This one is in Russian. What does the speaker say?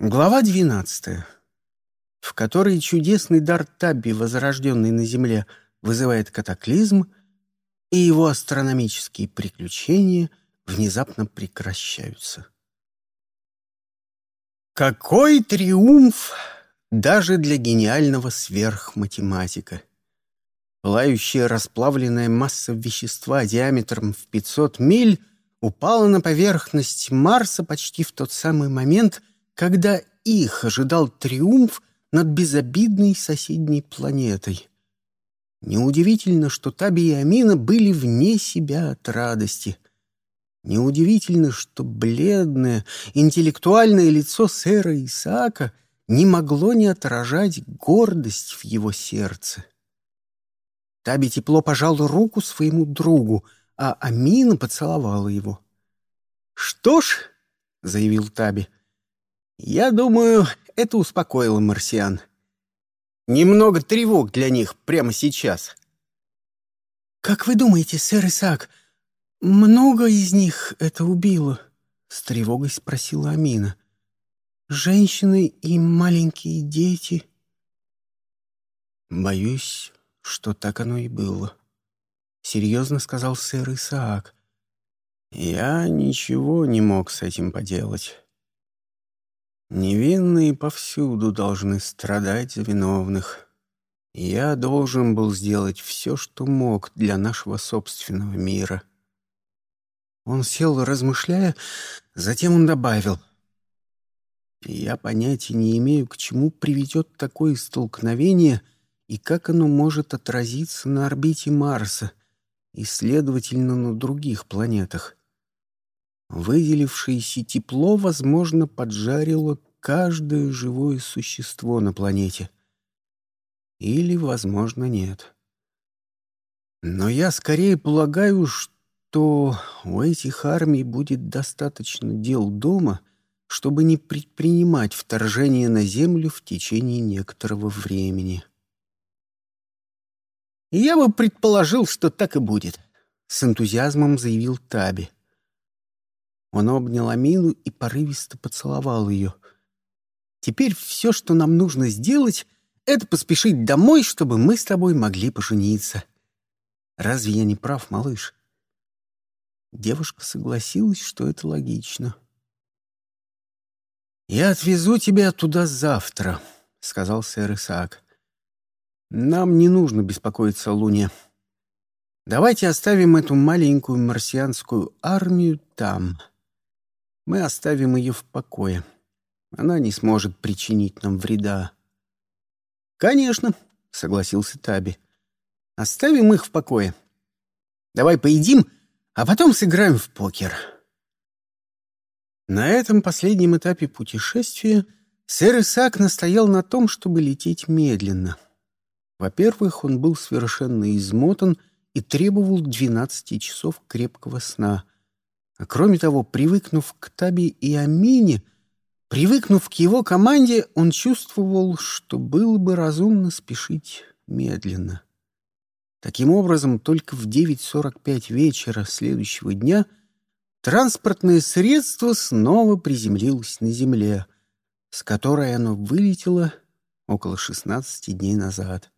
Глава двенадцатая, в которой чудесный дар Табби, возрожденный на Земле, вызывает катаклизм, и его астрономические приключения внезапно прекращаются. Какой триумф даже для гениального сверхматематика! Пылающая расплавленная масса вещества диаметром в 500 миль упала на поверхность Марса почти в тот самый момент, когда их ожидал триумф над безобидной соседней планетой. Неудивительно, что Таби и Амина были вне себя от радости. Неудивительно, что бледное, интеллектуальное лицо сэра Исаака не могло не отражать гордость в его сердце. Таби тепло пожал руку своему другу, а Амина поцеловала его. «Что ж», — заявил Таби, — я думаю, это успокоило марсиан. Немного тревог для них прямо сейчас. «Как вы думаете, сэр Исаак, много из них это убило?» — с тревогой спросила Амина. «Женщины и маленькие дети?» «Боюсь, что так оно и было», — серьезно сказал сэр Исаак. «Я ничего не мог с этим поделать». Невинные повсюду должны страдать за виновных. Я должен был сделать все, что мог для нашего собственного мира. Он сел, размышляя, затем он добавил. Я понятия не имею, к чему приведет такое столкновение и как оно может отразиться на орбите Марса и, следовательно, на других планетах. Выделившееся тепло, возможно, поджарило каждое живое существо на планете. Или, возможно, нет. Но я скорее полагаю, что у этих армий будет достаточно дел дома, чтобы не предпринимать вторжение на Землю в течение некоторого времени. «Я бы предположил, что так и будет», — с энтузиазмом заявил Таби. Он обнял Амину и порывисто поцеловал ее. «Теперь все, что нам нужно сделать, это поспешить домой, чтобы мы с тобой могли пожениться. Разве я не прав, малыш?» Девушка согласилась, что это логично. «Я отвезу тебя туда завтра», — сказал сэр Исаак. «Нам не нужно беспокоиться о Луне. Давайте оставим эту маленькую марсианскую армию там». Мы оставим ее в покое. Она не сможет причинить нам вреда. «Конечно», — согласился Таби. «Оставим их в покое. Давай поедим, а потом сыграем в покер». На этом последнем этапе путешествия сэр Исаак настоял на том, чтобы лететь медленно. Во-первых, он был совершенно измотан и требовал 12 часов крепкого сна — а кроме того, привыкнув к Таби и Амине, привыкнув к его команде, он чувствовал, что было бы разумно спешить медленно. Таким образом, только в 9.45 вечера следующего дня транспортное средство снова приземлилось на земле, с которой оно вылетело около 16 дней назад.